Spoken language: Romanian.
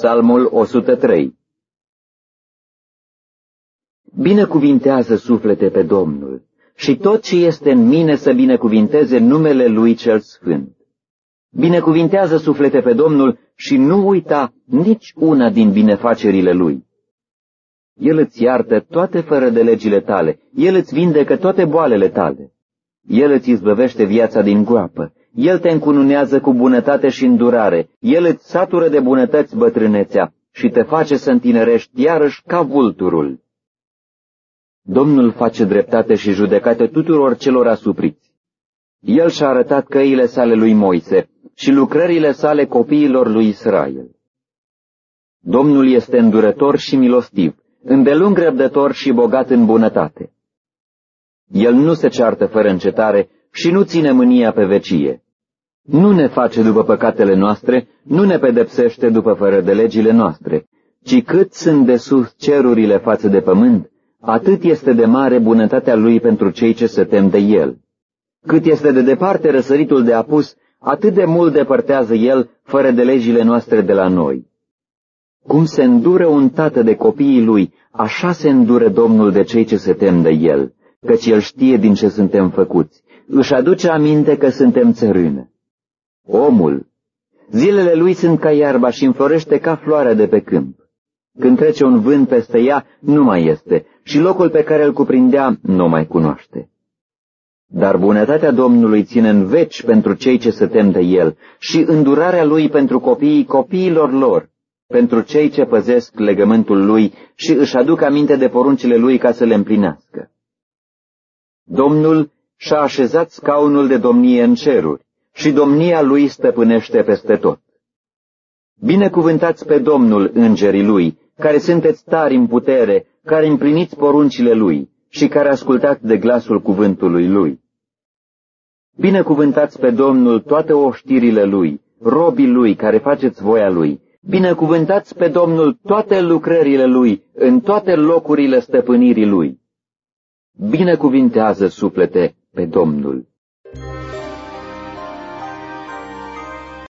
Psalmul 103 Binecuvintează suflete pe Domnul și tot ce este în mine să binecuvinteze numele Lui cel Sfânt. Binecuvintează suflete pe Domnul și nu uita nici una din binefacerile Lui. El îți iartă toate fără de legile tale, El îți vindecă toate boalele tale. El îți izbăvește viața din groapă, El te încununează cu bunătate și îndurare, El îți satură de bunătăți bătrânețea și te face să întinerești iarăși ca vulturul. Domnul face dreptate și judecate tuturor celor asupriți. El și-a arătat căile sale lui Moise și lucrările sale copiilor lui Israel. Domnul este îndurător și milostiv, îndelung răbdător și bogat în bunătate. El nu se ceartă fără încetare și nu ține mânia pe vecie. Nu ne face după păcatele noastre, nu ne pedepsește după fără de legile noastre, ci cât sunt de sus cerurile față de pământ, atât este de mare bunătatea lui pentru cei ce se tem de el. Cât este de departe răsăritul de apus, atât de mult depărtează el fără de legile noastre de la noi. Cum se îndură un tată de copiii lui, așa se îndură Domnul de cei ce se tem de el, căci el știe din ce suntem făcuți, își aduce aminte că suntem țărână. Omul, zilele lui sunt ca iarba și înflorește ca floarea de pe câmp. Când trece un vânt peste ea, nu mai este și locul pe care îl cuprindea nu mai cunoaște. Dar bunătatea Domnului ține în veci pentru cei ce se tem de El și îndurarea Lui pentru copiii copiilor lor, pentru cei ce păzesc legământul Lui și își aduc aminte de poruncile Lui ca să le împlinească. Domnul și-a așezat scaunul de domnie în ceruri și domnia Lui stăpânește peste tot. Binecuvântați pe Domnul îngerii Lui, care sunteți tari în putere, care împliniți poruncile Lui și care ascultați de glasul cuvântului Lui. Binecuvântați pe Domnul toate oștirile Lui, robii Lui care faceți voia Lui. Binecuvântați pe Domnul toate lucrările Lui, în toate locurile stăpânirii Lui. Binecuvintează suflete pe Domnul.